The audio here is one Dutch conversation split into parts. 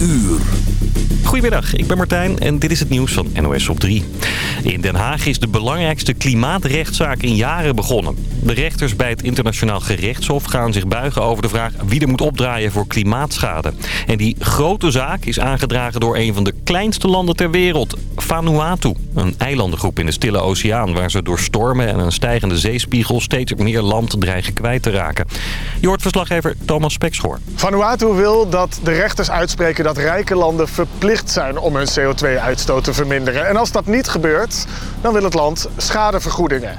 uur. Goedemiddag, ik ben Martijn en dit is het nieuws van NOS op 3. In Den Haag is de belangrijkste klimaatrechtszaak in jaren begonnen. De rechters bij het Internationaal Gerechtshof gaan zich buigen over de vraag wie er moet opdraaien voor klimaatschade. En die grote zaak is aangedragen door een van de kleinste landen ter wereld, Vanuatu. Een eilandengroep in de Stille Oceaan waar ze door stormen en een stijgende zeespiegel steeds meer land dreigen kwijt te raken. Je hoort verslaggever Thomas Spekschoor. Vanuatu wil dat de rechters uitspreken dat rijke landen verplicht zijn om hun CO2-uitstoot te verminderen. En als dat niet gebeurt, dan wil het land schadevergoedingen.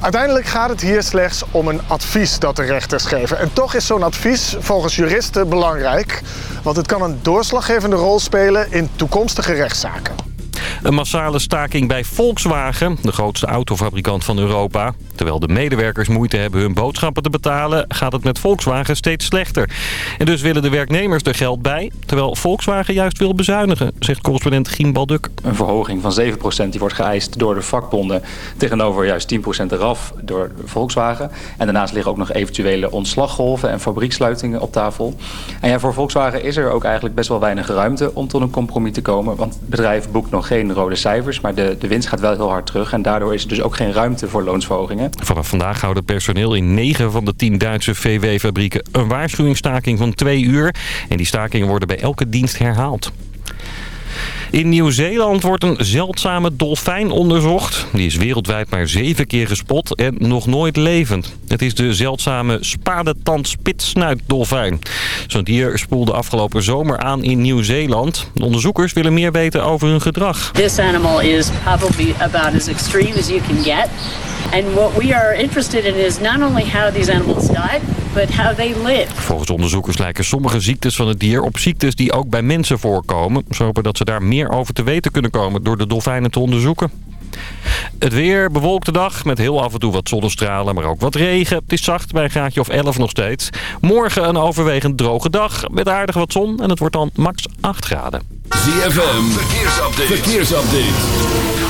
Uiteindelijk gaat het hier slechts om een advies dat de rechters geven. En toch is zo'n advies volgens juristen belangrijk, want het kan een doorslaggevende rol spelen in toekomstige rechtszaken. Een massale staking bij Volkswagen, de grootste autofabrikant van Europa. Terwijl de medewerkers moeite hebben hun boodschappen te betalen... gaat het met Volkswagen steeds slechter. En dus willen de werknemers er geld bij... terwijl Volkswagen juist wil bezuinigen, zegt correspondent Gien Balduk. Een verhoging van 7% die wordt geëist door de vakbonden... tegenover juist 10% eraf door Volkswagen. En daarnaast liggen ook nog eventuele ontslaggolven en fabrieksluitingen op tafel. En ja, voor Volkswagen is er ook eigenlijk best wel weinig ruimte... om tot een compromis te komen. Want het bedrijf boekt nog geen rode cijfers... maar de, de winst gaat wel heel hard terug. En daardoor is er dus ook geen ruimte voor loonsverhogingen. Vanaf vandaag houden personeel in 9 van de 10 Duitse VW-fabrieken een waarschuwingsstaking van 2 uur. En die stakingen worden bij elke dienst herhaald. In Nieuw-Zeeland wordt een zeldzame dolfijn onderzocht. Die is wereldwijd maar zeven keer gespot en nog nooit levend. Het is de zeldzame spadetand-spitsnuitdolfijn. Zo'n dier spoelde afgelopen zomer aan in Nieuw-Zeeland. De onderzoekers willen meer weten over hun gedrag. This animal is probably about as extreme as you can get. And what we are interested in is not only how these animals died, but how they live. Volgens onderzoekers lijken sommige ziektes van het dier op ziektes die ook bij mensen voorkomen. Ze hopen dat ze daar meer over te weten kunnen komen door de dolfijnen te onderzoeken. Het weer, bewolkte dag met heel af en toe wat zonnestralen, maar ook wat regen. Het is zacht bij een graadje of 11 nog steeds. Morgen een overwegend droge dag met aardig wat zon en het wordt dan max 8 graden. ZFM, verkeersupdate. verkeersupdate.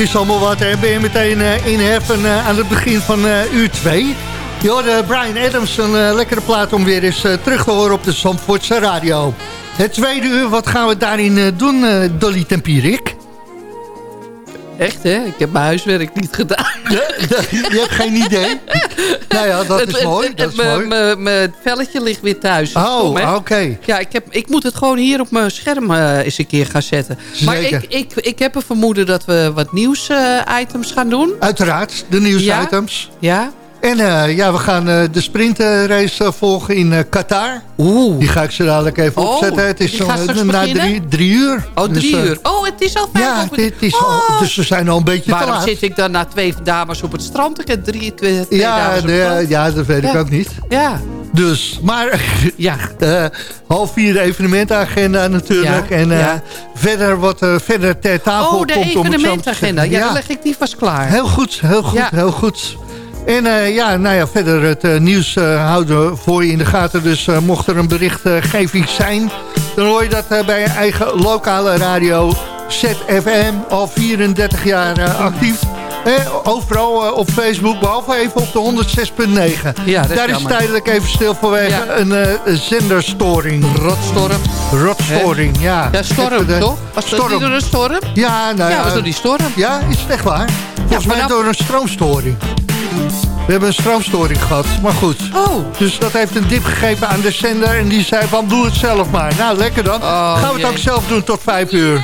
Is allemaal wat. Hè. Ben je meteen uh, in heffen uh, aan het begin van uh, uur 2. Je hoorde Brian Adams, een lekkere plaat om weer eens terug te horen op de Zandvoortse radio. Het tweede uur, wat gaan we daarin doen, Dolly Tempierik? Echt, hè? Ik heb mijn huiswerk niet gedaan. je hebt geen idee? nou ja, dat is mooi. Dat is mooi. Mijn velletje ligt weer thuis. Oh, oké. Ja, ik, heb, ik moet het gewoon hier op mijn scherm uh, eens een keer gaan zetten. Zeker. Maar ik, ik, ik heb een vermoeden dat we wat nieuws-items uh, gaan doen. Uiteraard, de nieuws-items. Ja? ja. En uh, ja, we gaan uh, de sprintrace uh, volgen in Qatar. Oeh. Die ga ik zo dadelijk even oh, opzetten. Het is na drie, drie, uur. Oh, drie dus, uur. Oh, het is al vijf Ja, het is oh. al, dus we zijn al een beetje Waarom te laat. zit ik dan naar twee dames op het strand? Ik heb drie, twee, twee ja, dames op de, het strand. Ja, dat weet ja. ik ook niet. Ja. Dus, maar ja, uh, half vier de evenementagenda natuurlijk. Ja, en uh, ja. verder wat uh, verder ter tafel oh, de komt. evenementagenda. Ja, dan leg ik die vast klaar. Heel goed, heel goed, heel goed. En uh, ja, nou ja, verder het uh, nieuws uh, houden we voor je in de gaten. Dus mocht er een berichtgeving zijn... dan hoor je dat bij je eigen lokale radio ZFM. Al 34 jaar actief. Eh, overal op Facebook, behalve even op de 106.9. Ja, Daar is jammer. tijdelijk even stil vanwege Ja. een zenderstoring. Rotstorm. Rotstoring, ja. Ja, storm, de- toch? Was dat storm. niet door een storm? Ja, nou Ja, ja. was door die storm. Ja, is het echt waar? Volgens mij vanaf- door een stroomstoring. We hebben een stroomstoring gehad, maar goed. Oh. Dus dat heeft een dip gegeven aan de zender en die zei van doe het zelf maar. Nou, lekker dan. Oh, Gaan we het jee. ook zelf doen tot vijf uur.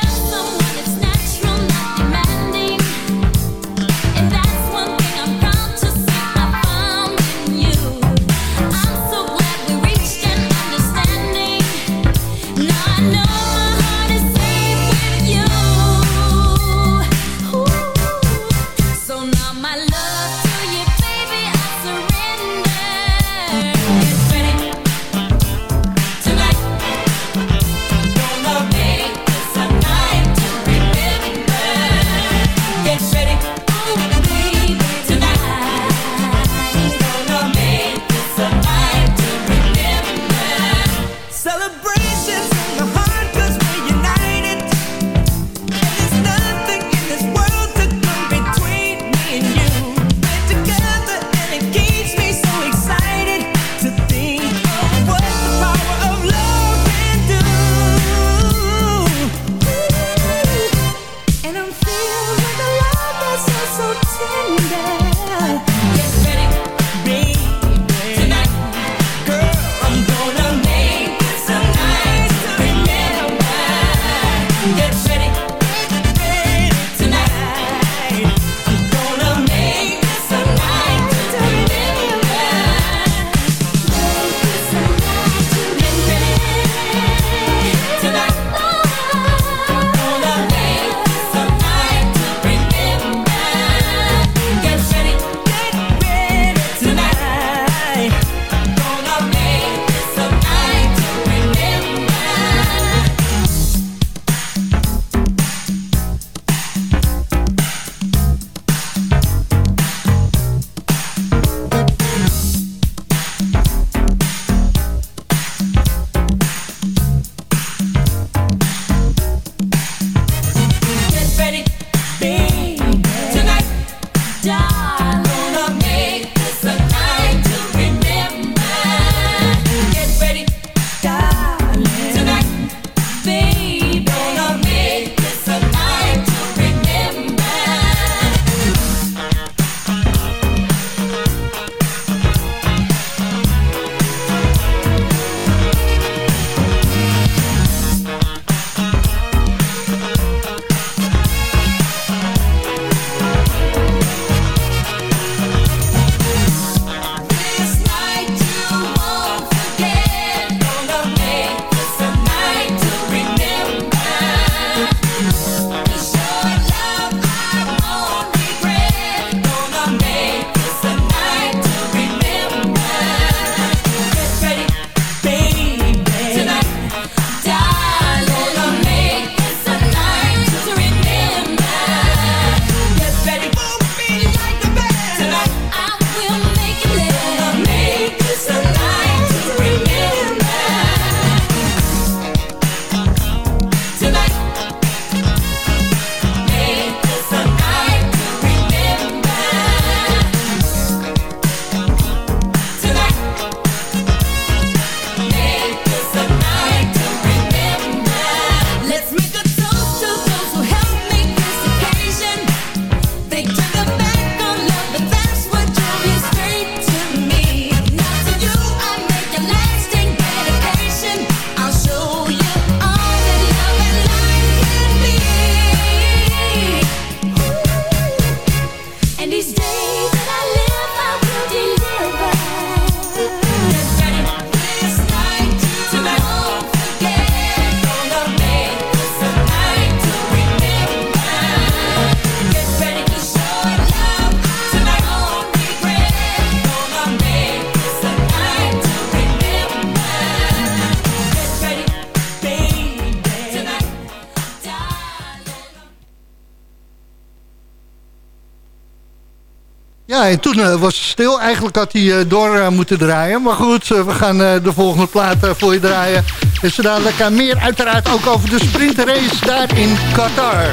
Eigenlijk had hij uh, door uh, moeten draaien. Maar goed, we gaan de volgende plaat voor je draaien. En zo dadelijk meer uiteraard ook over de sprintrace daar in Qatar.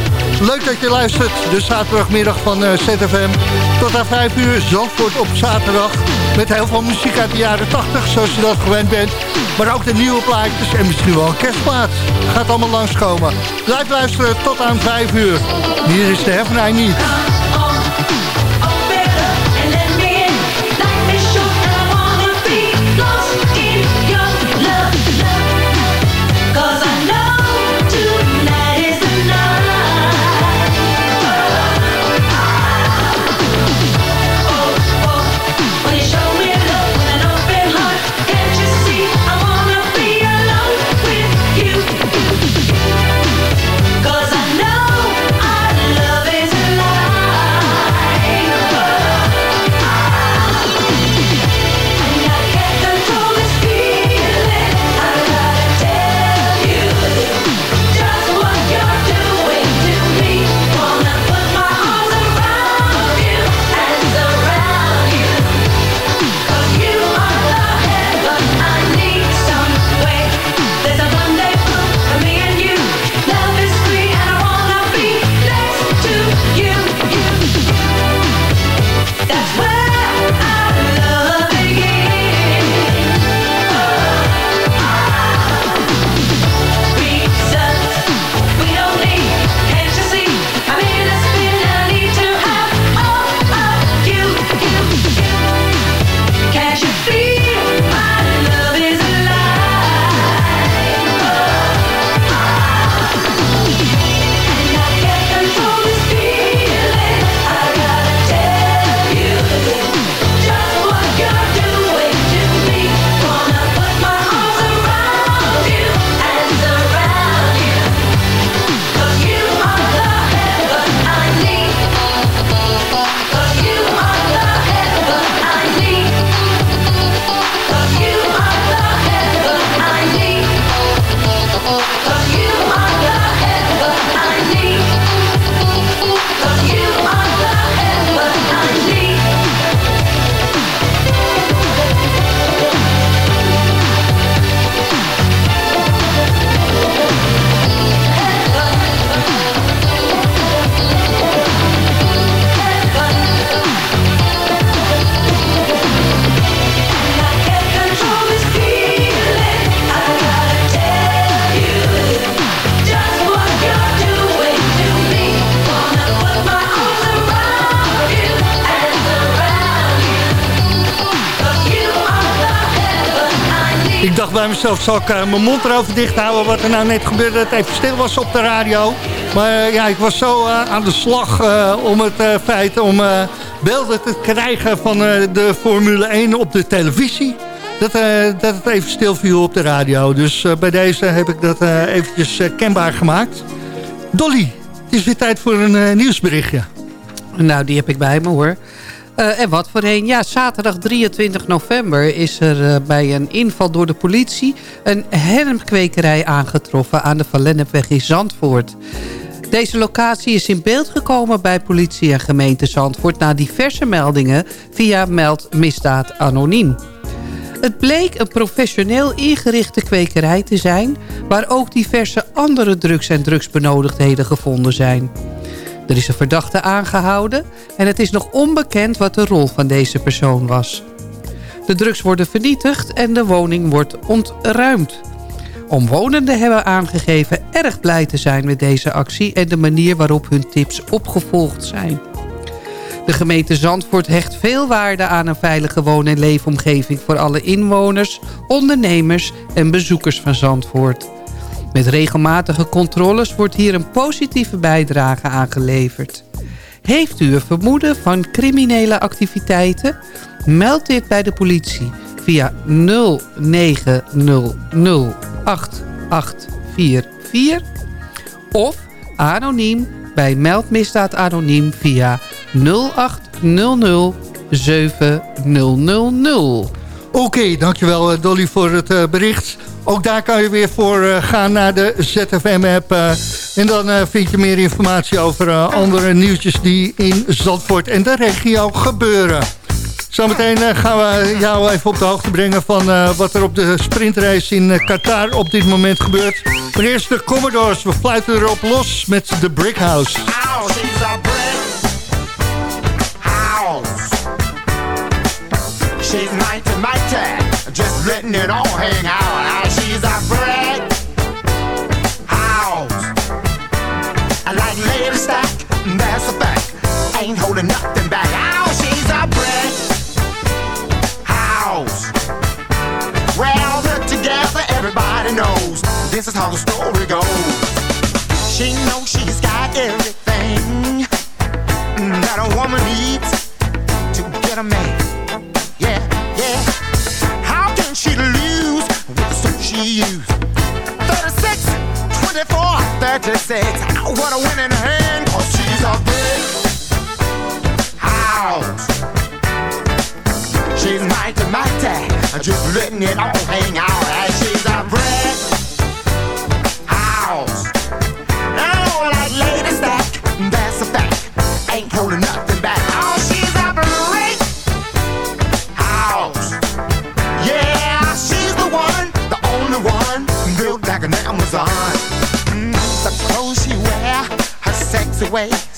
Leuk dat je luistert. De zaterdagmiddag van ZFM. Tot aan 5 uur Zandvoort op zaterdag. Met heel veel muziek uit de jaren 80, zoals je dat gewend bent. Maar ook de nieuwe plaatjes en misschien wel een kerstplaat. Gaat allemaal langskomen. Blijf luisteren tot aan 5 uur. Hier is de Heaven Need. Mezelf, zal ik uh, mijn mond erover dicht houden... wat er nou net gebeurde, dat het even stil was op de radio. Maar uh, ja, ik was zo uh, aan de slag om het feit om beelden te krijgen van de Formule 1 op de televisie. Dat, dat het even stil viel op de radio. Dus bij deze heb ik dat eventjes kenbaar gemaakt. Dolly, het is weer tijd voor een nieuwsberichtje. Nou, die heb ik bij me hoor. Uh, en wat voor een? Ja, zaterdag 23 november is er uh, bij een inval door de politie... een hennepkwekerij aangetroffen aan de Van Lennepweg in Zandvoort. Deze locatie is in beeld gekomen bij politie en gemeente Zandvoort... na diverse meldingen via Meld Misdaad Anoniem. Het bleek een professioneel ingerichte kwekerij te zijn... waar ook diverse andere drugs en drugsbenodigdheden gevonden zijn... Er is een verdachte aangehouden en het is nog onbekend wat de rol van deze persoon was. De drugs worden vernietigd en de woning wordt ontruimd. Omwonenden hebben aangegeven erg blij te zijn met deze actie... en de manier waarop hun tips opgevolgd zijn. De gemeente Zandvoort hecht veel waarde aan een veilige woon- en leefomgeving... voor alle inwoners, ondernemers en bezoekers van Zandvoort. Met regelmatige controles wordt hier een positieve bijdrage aangeleverd. Heeft u een vermoeden van criminele activiteiten? Meld dit bij de politie via 09008844 of anoniem bij Meldmisdaad Anoniem via 0800 7000. Oké, dankjewel eh, Dolly voor het uh, bericht. Ook daar kan je weer voor uh, gaan naar de ZFM-app. en dan vind je meer informatie over andere nieuwtjes die in Zandvoort en de regio gebeuren. Zometeen gaan we jou even op de hoogte brengen van wat er op de sprintrace in Qatar op dit moment gebeurt. Maar eerst de Commodores. We fluiten erop los met de Brick House. Letting it all hang out. She's a brick house. I like lady stack, that's a fact. Ain't holding nothing back. Oh, she's a brick house. Well, put together, everybody knows this is how the story goes. She knows she's got everything that a woman needs to get a man. 24, 36. What a winning hand, cause she's a big house. She's mighty, mighty, just letting it all hang out. Way.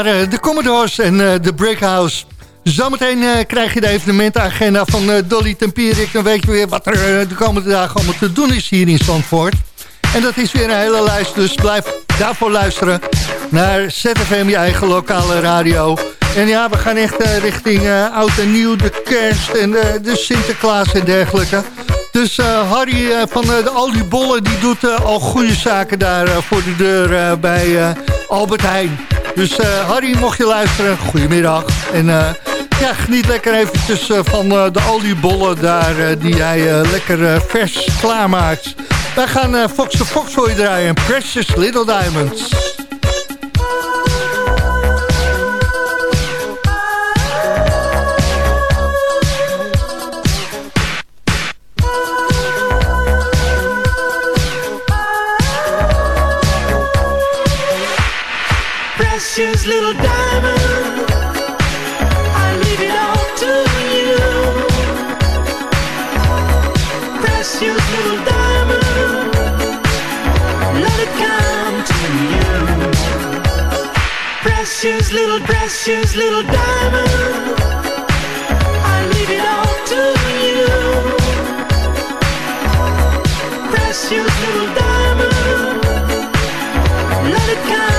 De Commodores en eh, de Brickhouse. Zometeen eh, krijg je de evenementenagenda van eh, Dolly Tempierik. Dan weet je weer wat er de komende dagen allemaal te doen is hier in Zandvoort. En dat is weer een hele lijst, dus blijf daarvoor luisteren naar ZFM, je eigen lokale radio. En ja, we gaan echt richting oud en nieuw, de kerst en de Sinterklaas en dergelijke. Dus Harry van de Aldi Bollen die doet al goede zaken daar voor de deur bij Albert Heijn. Dus eh, Harry, mocht je luisteren, goedemiddag. En eh, ja, geniet lekker eventjes eh, van de Bollen daar die eh, lekker vers klaarmaakt. Wij gaan Fox the Fox voor je draaien. Precious Little Diamonds. Precious little diamond, I leave it all to you. Precious little diamond, let it come to you. Precious little, precious little diamond, I leave it all to you. Precious little diamond. Let it come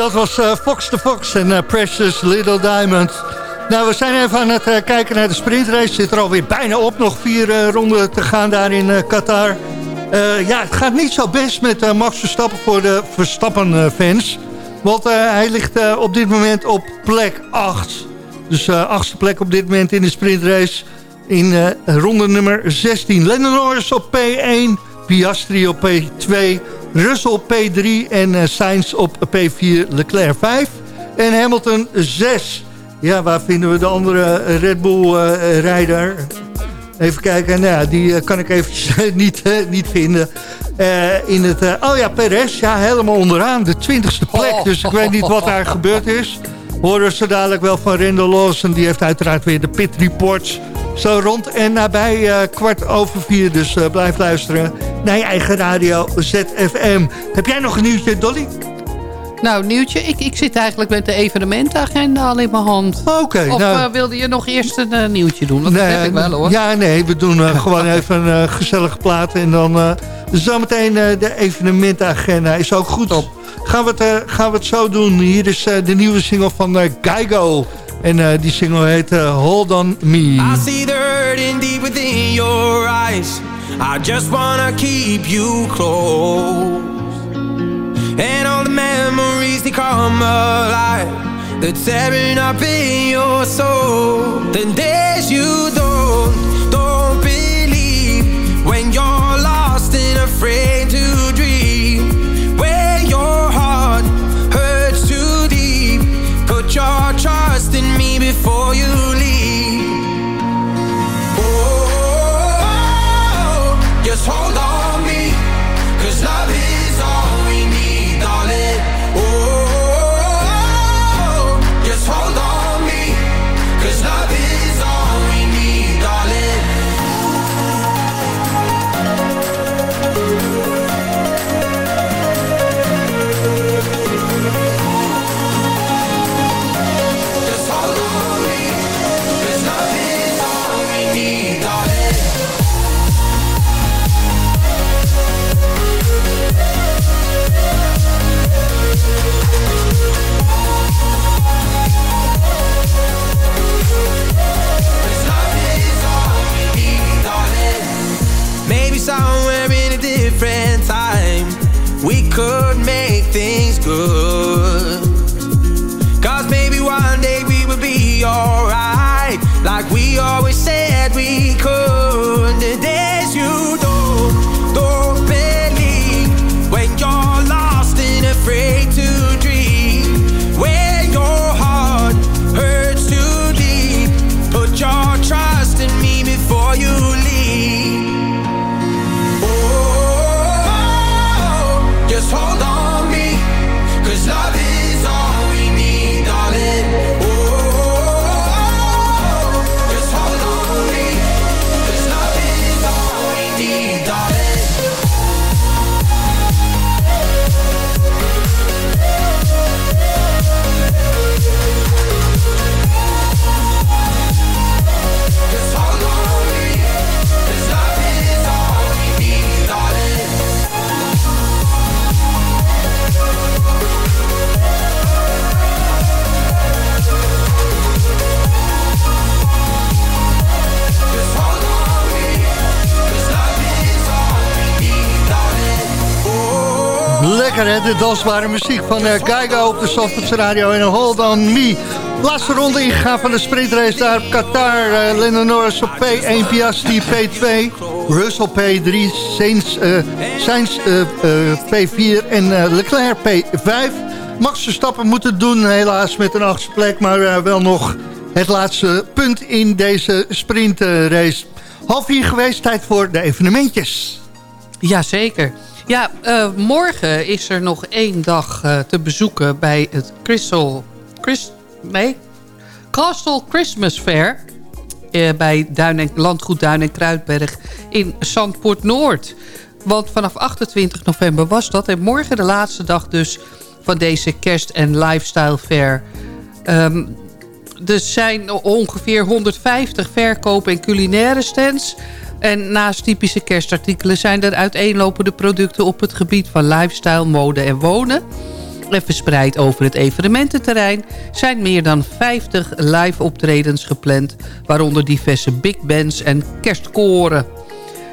dat was eh, Fox the Fox en eh, Precious Little Diamond. Nou, we zijn even aan het eh, kijken naar de sprintrace. Zit er alweer bijna op. Nog vier ronden te gaan daar in Qatar. Ja, het gaat niet zo best met Max Verstappen voor de Verstappen-fans. Want hij ligt op dit moment op plek 8. Dus achtste plek op dit moment in de sprintrace. In ronde nummer 16. Lennon Norris op P1. Piastri op P2. Russell P3 en eh, Sainz op P4. Leclerc 5. En Hamilton 6. Ja, waar vinden we de andere Red Bull-rijder? Even kijken, nou ja, die eh, kan ik eventjes niet, eh, niet vinden. Eh, in het, eh, oh ja, Perez, ja, helemaal onderaan, de twintigste plek. Dus ik weet niet wat daar gebeurd is. Horen ze dadelijk wel van Randall Lawson. Die heeft uiteraard weer de pit reports. Zo rond en nabij eh, kwart over vier. Dus eh, blijf luisteren naar je eigen radio ZFM. Heb jij nog een nieuwtje, Dolly? Nou, nieuwtje. Ik, ik zit eigenlijk met de evenementenagenda al in mijn hand. Oké, of nou- eh, wilde je nog eerst een nieuwtje doen? Want dat heb ik wel hoor. Ja, nee, we doen gewoon even een gezellige plaat. En dan zometeen de evenementenagenda is ook goed. Gaan we, het, gaan we het zo doen. Hier is de nieuwe single van Geigo. En eh, die single heet eh, Hold On Me. I see the hurting deep within your eyes. I just wanna keep you close. And all the memories they come alive. They're tearing up in your soul. The days you don't Lekker hè, de dansbare muziek van uh, op de Zandvoortse Radio en Hold On Me. Laatste ronde ingegaan van de sprintrace daar Qatar. Uh, Norris op P1, Piastri P2, Russell P3, Sainz, eh, Sainz eh, eh, P4 en Leclerc P5. Max Verstappen moet het doen, helaas met een achtste plek, maar wel nog het laatste punt in deze sprintrace. Half vier geweest, tijd voor de evenementjes. Jazeker. Ja, eh, morgen is er nog één dag eh, te bezoeken bij het? Castle Christmas Fair. eh, bij Landgoed Duin en Kruidberg in Zandpoort Noord. Want vanaf 28 november was dat. En morgen de laatste dag dus van deze kerst- en lifestyle fair. Ehm, er zijn ongeveer 150 verkoop- en culinaire stands. En naast typische kerstartikelen zijn er uiteenlopende producten op het gebied van lifestyle, mode en wonen. En verspreid over het evenemententerrein zijn meer dan 50 live optredens gepland. Waaronder diverse big bands en kerstkoren.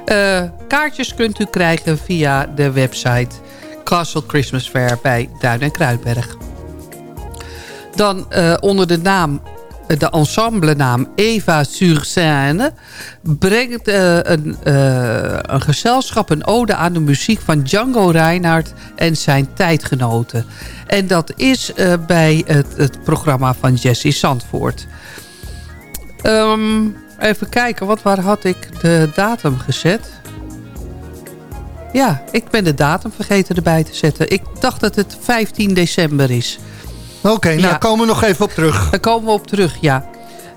Eh, kaartjes kunt u krijgen via de website Castle Christmas Fair bij Duin en Kruidberg. Dan eh, onder de naam, de ensemblenaam Eva sur Seine... brengt eh, een, eh, een gezelschap een ode aan de muziek van Django Reinhardt en zijn tijdgenoten. En dat is eh, bij het, het programma van Jesse Zandvoort. Ehm, even kijken, wat, waar had ik de datum gezet? Ja, ik ben de datum vergeten erbij te zetten. Ik dacht dat het 15 december is. Oké, nou Ja. komen we nog even op terug. Daar komen we op terug, ja.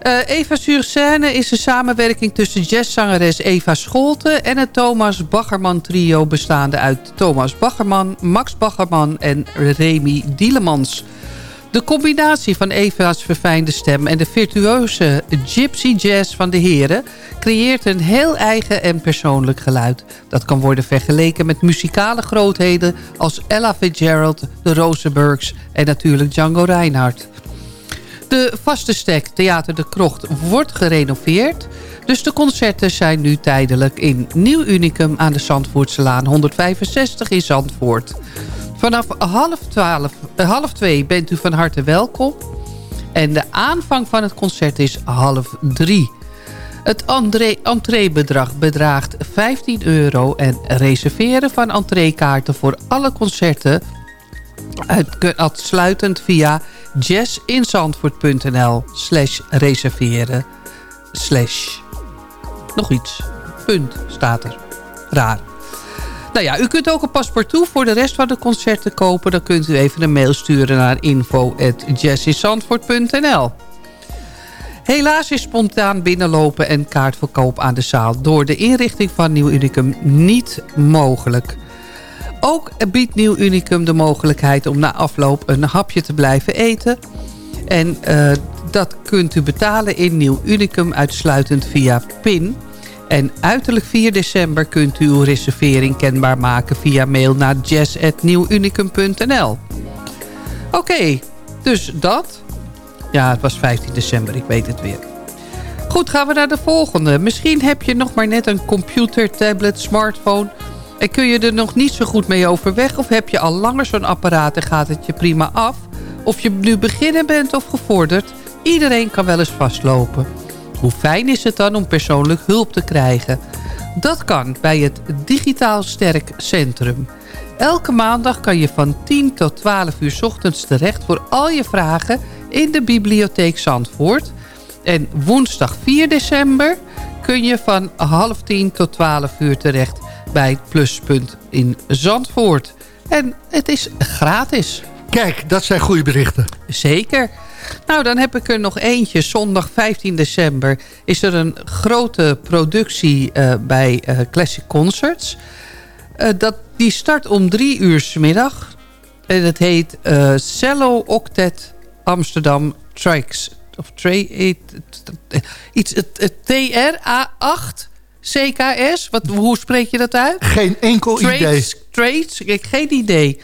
Eh, Eva sur Seine is een samenwerking tussen jazzzangeres Eva Scholten... en het Thomas Baggerman trio bestaande uit Thomas Baggerman, Max Baggerman en Remy Dielemans. De combinatie van Eva's verfijnde stem en de virtuose gypsy jazz van de heren... creëert een heel eigen en persoonlijk geluid. Dat kan worden vergeleken met muzikale grootheden als Ella Fitzgerald, de Rosenbergs en natuurlijk Django Reinhardt. De vaste stek Theater de Krocht wordt gerenoveerd. Dus de concerten zijn nu tijdelijk in Nieuw Unicum aan de Zandvoortselaan 165 in Zandvoort. Vanaf half, twaalf, eh, half twee bent u van harte welkom. En de aanvang van het concert is half drie. Het entree- entreebedrag bedraagt 15 euro en reserveren van entreekaarten voor alle concerten uit- uitsluitend via jazzinzandvoort.nl slash reserveren nog iets. Punt staat er. Raar. Nou ja, u kunt ook een paspartout voor de rest van de concerten kopen. Dan kunt u even een mail sturen naar info.jazzyzandvoort.nl Helaas is spontaan binnenlopen en kaartverkoop aan de zaal... door de inrichting van Nieuw Unicum niet mogelijk. Ook biedt Nieuw Unicum de mogelijkheid om na afloop een hapje te blijven eten. En eh, dat kunt u betalen in Nieuw Unicum uitsluitend via PIN. En uiterlijk 4 december kunt u uw reservering kenbaar maken via mail naar jazz.nieuwunicum.nl. Oké, dus dat. Ja, het was 15 december, ik weet het weer. Goed, gaan we naar de volgende. Misschien heb je nog maar net een computer, tablet, smartphone... En kun je er nog niet zo goed mee overweg... of heb je al langer zo'n apparaat en gaat het je prima af... of je nu beginner bent of gevorderd... iedereen kan wel eens vastlopen. Hoe fijn is het dan om persoonlijk hulp te krijgen? Dat kan bij het Digitaal Sterk Centrum. Elke maandag kan je van 10 tot 12 uur 's ochtends terecht... voor al je vragen in de bibliotheek Zandvoort... En woensdag 4 december kun je van half tien tot 12 uur terecht bij het pluspunt in Zandvoort. En het is gratis. Kijk, dat zijn goede berichten. Zeker. Nou, dan heb ik er nog eentje. Zondag 15 december is er een grote productie eh, bij eh, Classic Concerts. Eh, dat, die start om drie uur 's middag. En het heet Cello Octet Amsterdam Trikes of tra- iets, het, het TRA8 CKS. Wat, hoe spreek je dat uit? Geen enkel idee. Trades, ik heb geen idee.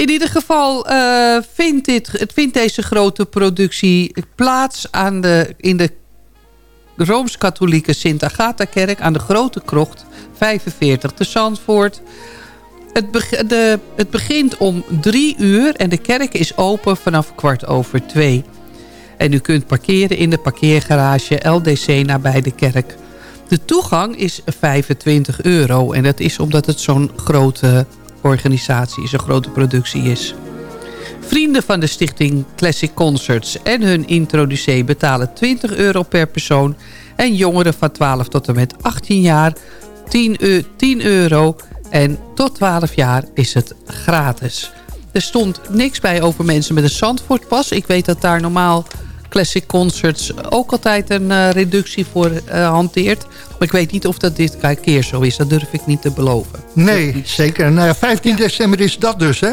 In ieder geval eh, vindt, dit, vindt deze grote productie plaats aan de, in de Rooms-Katholieke Sint-Agatha-kerk... aan de Grote Krocht, 45 te Zandvoort. Het, de, het begint om drie uur en de kerk is open vanaf kwart over twee. En u kunt parkeren in de parkeergarage LDC nabij de kerk. De toegang is 25 euro. En dat is omdat het zo'n grote organisatie is, een grote productie is. Vrienden van de stichting Classic Concerts en hun introducee betalen 20 euro per persoon. En jongeren van 12 tot en met 18 jaar 10, eu- 10 euro. En tot 12 jaar is het gratis. Er stond niks bij over mensen met een Zandvoortpas. Ik weet dat daar normaal Classic Concerts ook altijd een eh, reductie voor eh, hanteert. Maar ik weet niet of dat dit keer zo is. Dat durf ik niet te beloven. Nee, zeker. Nou ja, 15 december is dat dus, hè?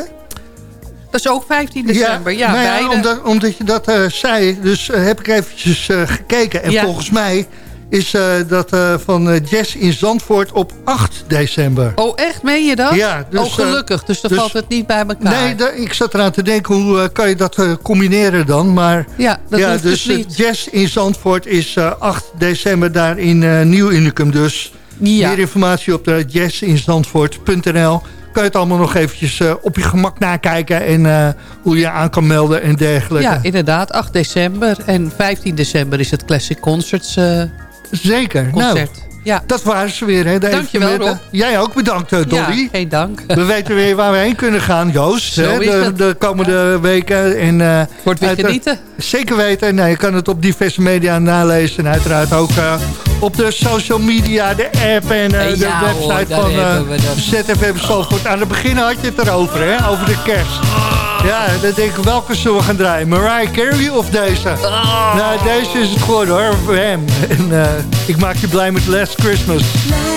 Dat is ook 15 december. Ja, nou beide. omdat, omdat je dat eh, zei, dus heb ik eventjes gekeken. En Ja. volgens mij is eh, dat eh, van eh, Jazz in Zandvoort op 8 december. Oh, echt? Meen je dat? Ja, dus, oh, gelukkig. Dus dan dus- valt het niet bij elkaar. Nee, ik zat eraan te denken, hoe kan je dat combineren dan? Maar Ja, dat ja, hoeft dus dus niet. Jazz in Zandvoort is eh, 8 december daar in Nieuw Unicum. Dus Ja. meer informatie op de jazzinzandvoort.nl. Kan je het allemaal nog eventjes op je gemak nakijken en hoe je je aan kan melden en dergelijke. Ja, inderdaad. 8 december. En 15 december is het Classic Concerts eh, Zeker. concert. Nou, ja. dat waren ze weer. Hè, de Dankjewel. Rob. Jij ook bedankt, eh, Dolly. Ja, geen dank. We weten weer waar we heen kunnen gaan, Joost. Hè, de, de komende weken. En, eh, Wordt weer uit- genieten. Zeker weten. Nou, je kan het op diverse media nalezen. En uiteraard ook eh, op de social media, de app en de Ja, website van we. ZFM Zandvoort. Aan het begin had je het erover, hè? Over de kerst. Ja, dan denk ik, welke zullen we gaan draaien? Mariah Carey of deze? Nou, deze is het geworden hoor, voor hem. En eh, ik maak je blij met Last Christmas. Last Christmas,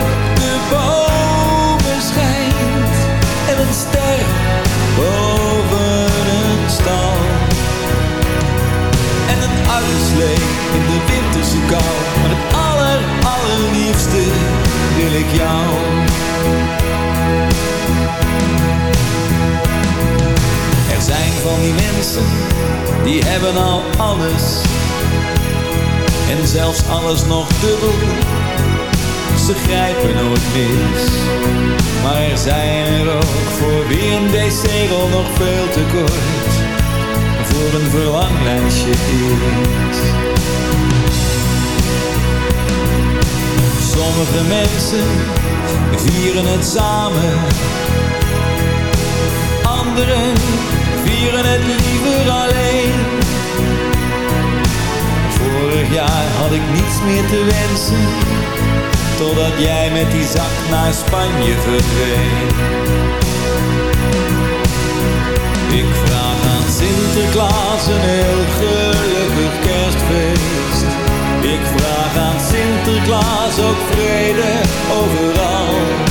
En een ster boven een stal. En een uitslee in de winterse kou. Maar het aller, allerliefste wil ik jou. Er zijn van die mensen, die hebben al alles. En zelfs alles nog dubbel. Ze grijpen nooit mis. Maar er zijn er ook voor wie een wc-rol nog veel te kort voor een verlanglijstje is. Sommige mensen vieren het samen, anderen vieren het liever alleen. Vorig jaar had ik niets meer te wensen, totdat jij met die zak naar Spanje verdween. Ik vraag aan Sinterklaas een heel gelukkig kerstfeest. Ik vraag aan Sinterklaas ook vrede overal.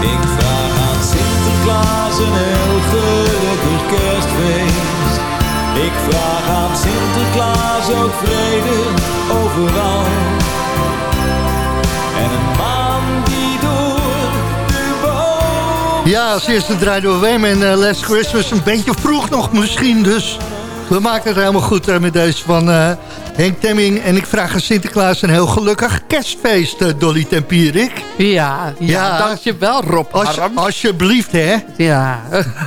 Ik vraag aan Sinterklaas een heel gelukkig kerstfeest. Ik vraag aan Sinterklaas ook vrede overal. En een maan die door de boom... Ja, als eerste draaien we Wem en uh, Last Christmas. Een beetje vroeg nog misschien, dus we maken het helemaal goed uh, met deze van uh, Henk Temming. En ik vraag aan Sinterklaas een heel gelukkig kerstfeest, uh, Dolly Tempierik. Ja, ja, dankjewel Rob Als, alsjeblieft, hè. Ja.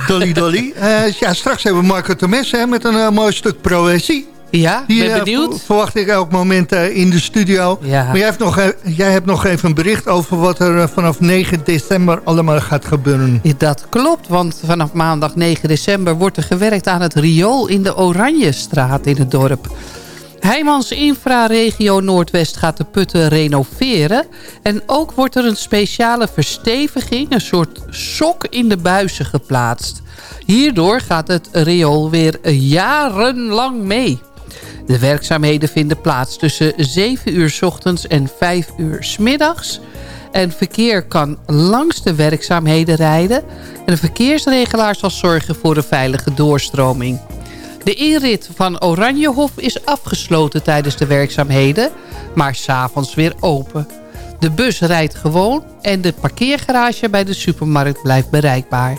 Dolly Dolly. Uh, ja, straks hebben we Marco Temes hè, met een uh, mooi stuk proëzie. Ja, Die ben benieuwd. ver- verwacht ik elk moment in de studio. Ja. Maar jij hebt, nog, e- jij hebt nog even een bericht over wat er vanaf 9 december allemaal gaat gebeuren. Ja, dat klopt, want vanaf maandag 9 december wordt er gewerkt aan het riool in de Oranjestraat in het dorp. Heijmans Infraregio Noordwest gaat de putten renoveren. En ook wordt er een speciale versteviging, een soort sok in de buizen geplaatst. Hierdoor gaat het riool weer jarenlang mee. De werkzaamheden vinden plaats tussen 7 uur 's ochtends en 5 uur 's middags. En verkeer kan langs de werkzaamheden rijden. En de verkeersregelaar zal zorgen voor een veilige doorstroming. De inrit van Oranjehof is afgesloten tijdens de werkzaamheden, maar s'avonds weer open. De bus rijdt gewoon en de parkeergarage bij de supermarkt blijft bereikbaar.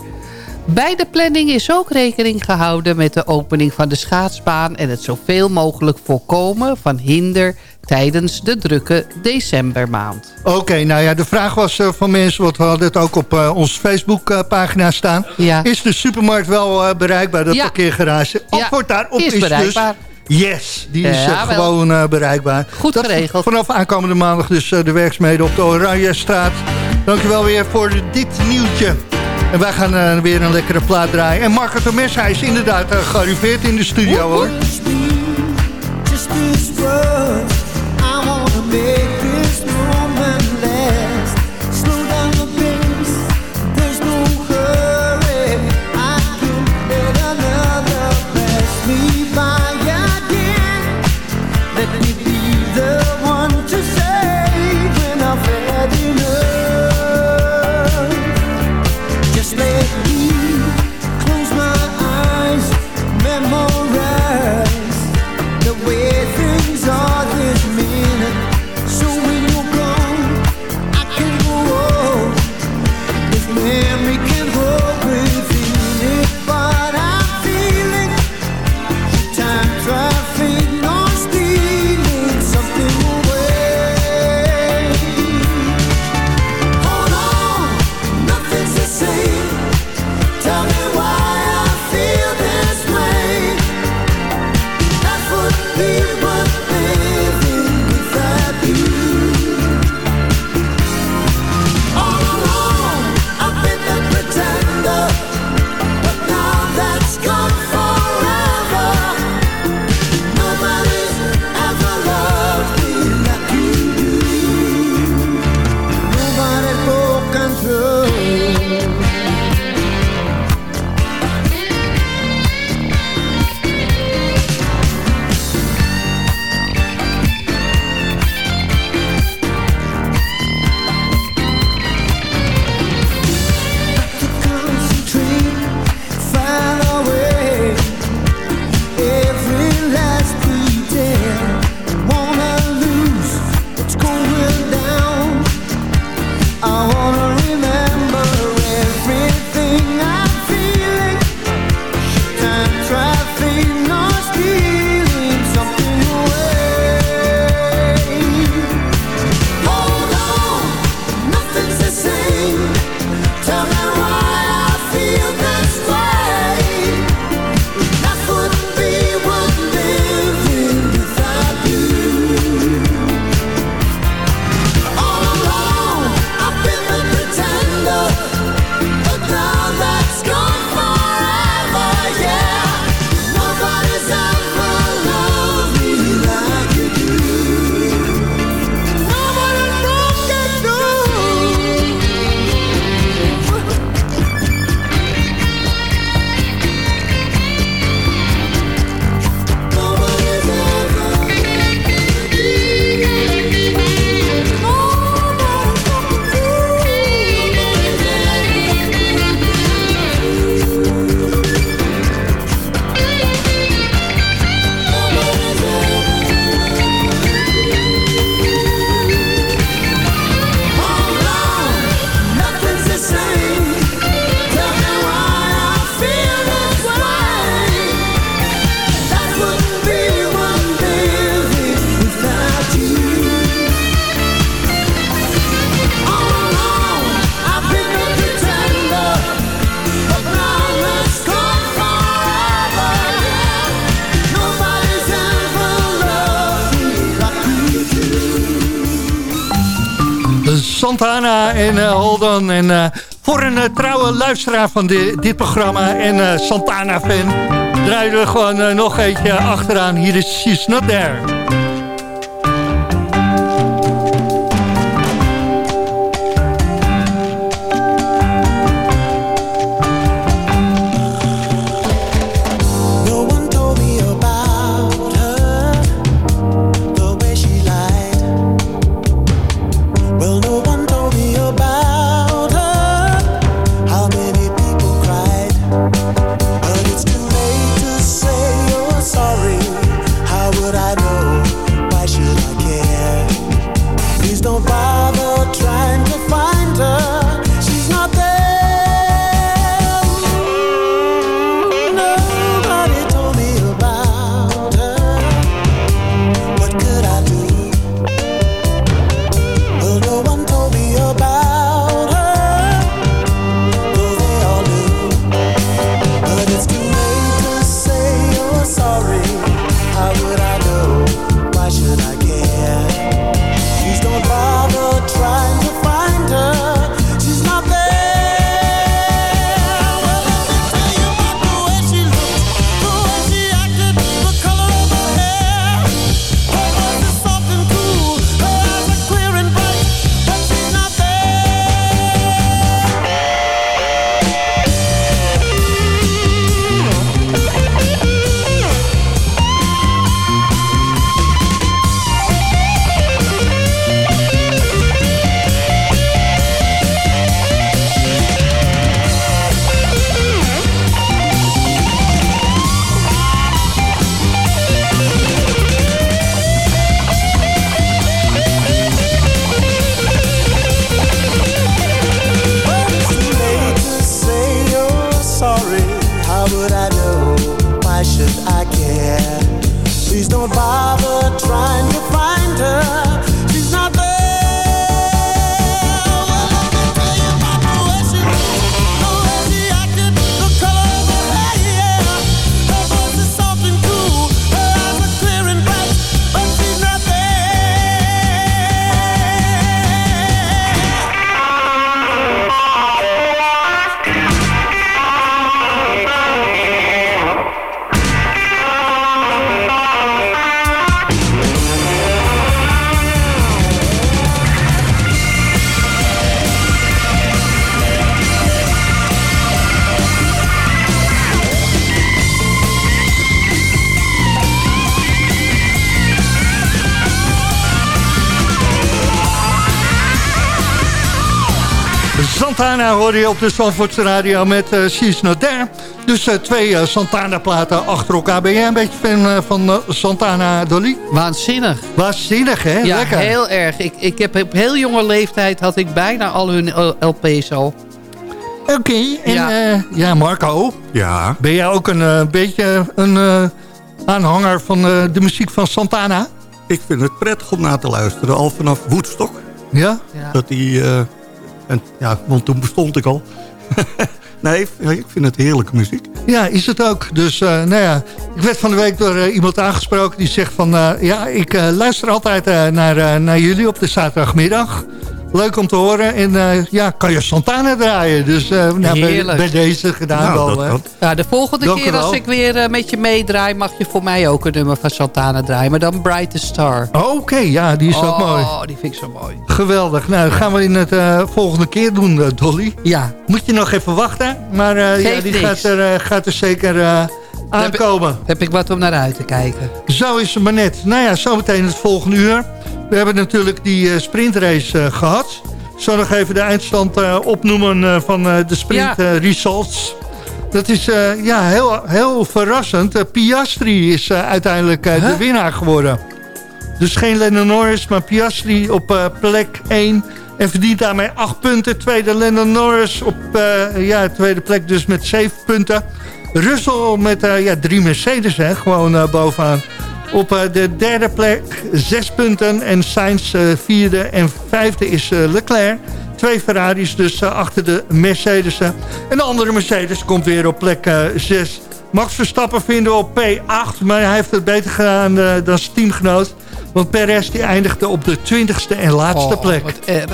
Bij de planning is ook rekening gehouden met de opening van de schaatsbaan... en het zoveel mogelijk voorkomen van hinder tijdens de drukke decembermaand. Oké, nou ja, de vraag was eh, van mensen, want we hadden het ook op onze Facebookpagina staan. Is de supermarkt wel eh, bereikbaar, dat Ja. parkeergarage? Antwoord daarop is is, bereikbaar. dus... Yes, die is Ja, gewoon bereikbaar. Goed Dat geregeld. Vanaf aankomende maandag dus de werkzaamheden op de Oranjestraat. Dankjewel weer voor dit nieuwtje. En wij gaan eh, weer een lekkere plaat draaien. En Marco Tomes, hij is inderdaad eh, gearriveerd in de studio hoor. En eh, voor een eh, trouwe luisteraar van di- dit programma en eh, Santana-fan... draaien we gewoon nog eentje achteraan. Hier is She's Not There. Hoorde je op de Zandvoortse radio met uh, She's Not There. Dus uh, twee uh, Santana-platen achter elkaar. Ben jij een beetje fan uh, van Santana, Dolly? Waanzinnig. Waanzinnig, hè? Ja, Lekker. heel erg. Ik, ik heb op heel jonge leeftijd had ik bijna al hun LP's al. Oké, okay, en ja. ja. Marco. Ja. Ben jij ook een beetje een aanhanger van de muziek van Santana? Ik vind het prettig om na te luisteren, al vanaf Woodstock. Ja? ja. Dat die... En, ja, want toen bestond ik al. nee, ik vind het heerlijke muziek. Ja, is het ook. Dus, uh, nou ja, ik werd van de week door uh, iemand aangesproken die zegt van... Uh, ja, ik luister altijd naar, naar jullie op de zaterdagmiddag. Leuk om te horen. En uh, ja, kan je Santana draaien. Dus uh, nou, bij, bij, deze gedaan nou, wel. Ja, de volgende Dank keer als ik weer uh, met je meedraai... mag je voor mij ook een nummer van Santana draaien. Maar dan Brightest Star. Oké, okay, ja, die is oh, ook mooi. Oh, die vind ik zo mooi. Geweldig. Nou, dat gaan we in het volgende keer doen, Dolly. Ja. Moet je nog even wachten. Maar ja, die gaat er, gaat er zeker aankomen. Heb, heb ik wat om naar uit te kijken. Zo is het maar net. Nou ja, zometeen het volgende uur. We hebben natuurlijk die uh, sprintrace uh, gehad. Ik zal nog even de eindstand uh, opnoemen van de sprint ja. results. Dat is ja, heel, heel verrassend. Piastri is uiteindelijk huh? de winnaar geworden. Dus geen Lennon Norris, maar Piastri op plek 1. En verdient daarmee 8 punten. Tweede Lennon Norris op ja, tweede plek dus met 7 punten. Russell met ja, drie Mercedes, hè, gewoon bovenaan. Op uh, de derde plek zes punten. En Sainz uh, vierde en vijfde is uh, Leclerc. Twee Ferraris dus achter de Mercedes. En de andere Mercedes komt weer op plek zes. Max Verstappen vinden we op P8. Maar hij heeft het beter gedaan dan zijn teamgenoot. Want Perez die eindigde op de twintigste en laatste oh, plek.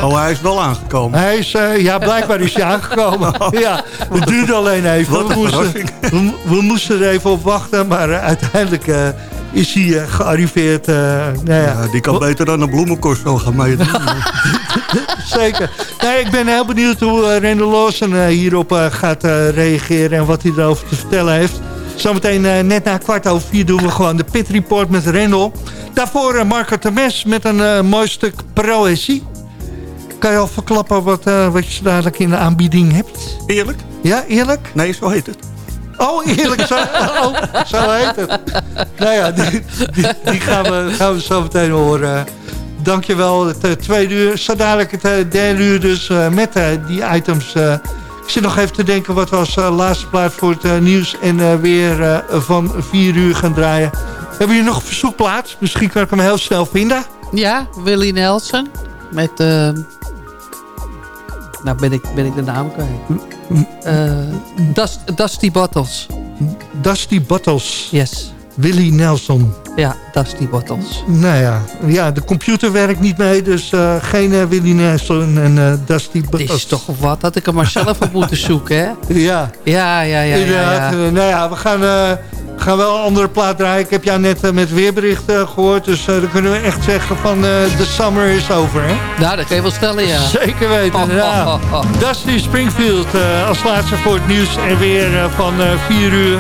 Oh, hij is wel aangekomen. Hij is, uh, ja, blijkbaar is hij aangekomen. ja, het duurde alleen even. We, moesten, we, we, moesten er even op wachten, maar uh, uiteindelijk uh, is hij uh, gearriveerd. Uh, nou ja. ja. die kan beter dan een bloemenkorst gaan meedoen. Zeker. Nee, ik ben heel benieuwd hoe uh, Lawson hierop gaat reageren en wat hij erover te vertellen heeft. Zometeen net na kwart over vier doen we gewoon de pit report met Rendel. Daarvoor Marco Temes met een mooi stuk proëzie. Kan je al verklappen wat, wat je dadelijk in de aanbieding hebt? Eerlijk? Ja, eerlijk? Nee, zo heet het. Oh, eerlijk, zo, oh, zo heet het. Nou ja, die, die, gaan, we, gaan we zo meteen horen. Dankjewel, het uh, tweede uur. Zo dadelijk het uh, derde uur dus uh, met die items. ik zit nog even te denken wat we als laatste plaats voor het nieuws en weer van vier uur gaan draaien. Hebben jullie nog een verzoekplaats? Misschien kan ik hem heel snel vinden. Ja, Willie Nelson. Met... nou ben ik, ben ik de naam kwijt. Uh, Dust, Dusty Bottles. Dusty Bottles. Yes. Willie Nelson. Ja, Dusty Bottles. Nou ja, ja de computer werkt niet mee, dus uh, geen uh, Willie Nelson en uh, Dusty Bottles. Dit is toch wat, had ik hem maar zelf op moeten zoeken, hè? Ja. Ja, ja, ja. ja, ja. nou ja, we gaan, gaan wel een andere plaat draaien. Ik heb jou net met weerberichten gehoord, dus dan kunnen we echt zeggen van de summer is over, hè? Nou, dat kan je wel stellen, ja. Zeker weten, oh, ja. Oh, oh, Dusty Springfield als laatste voor het nieuws en weer van 4 uur.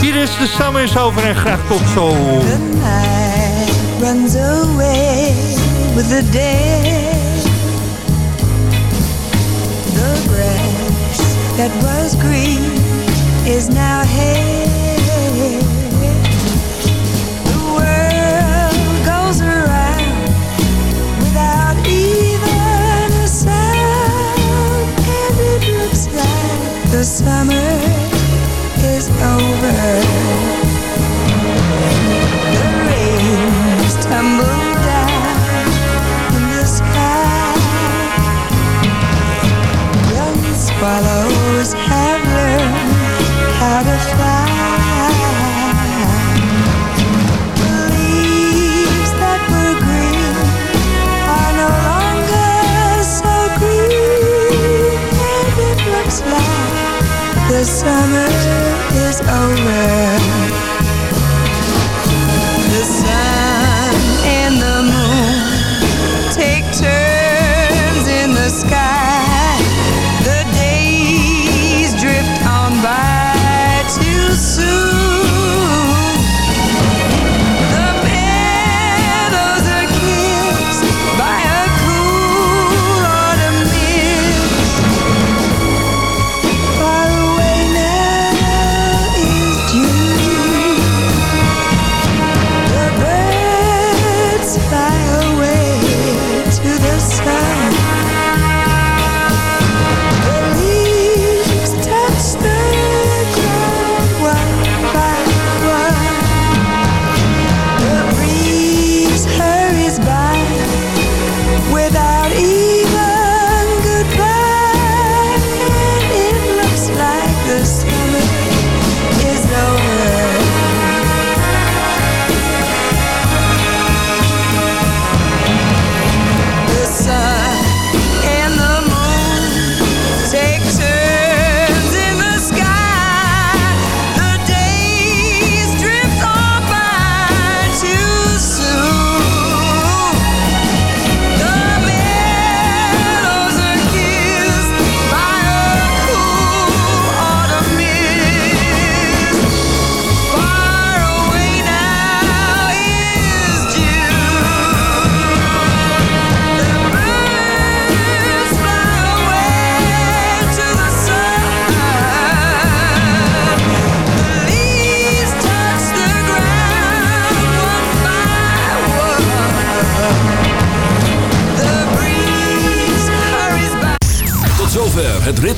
Hier is de summer is over en graag tot zo. The night runs away with the day. The grass that was green is now hay. The summer is over. The rains tumble down in the sky. Young swallows have learned how to fly. The summer is over.